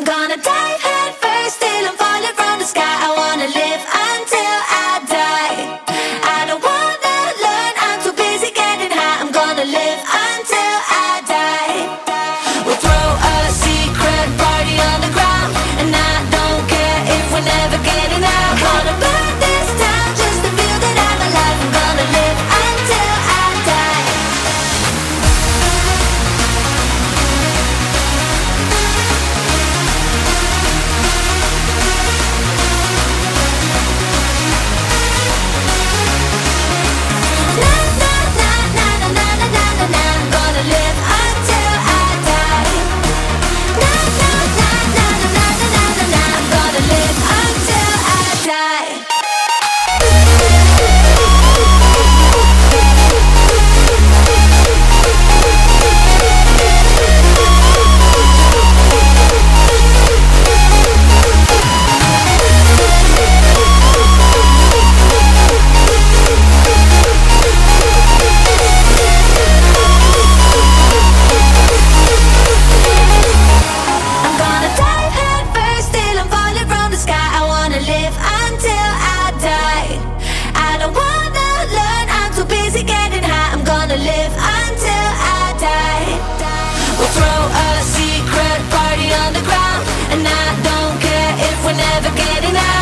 I'm gonna dive head first till I'm falling from the sky. I wanna live. never getting out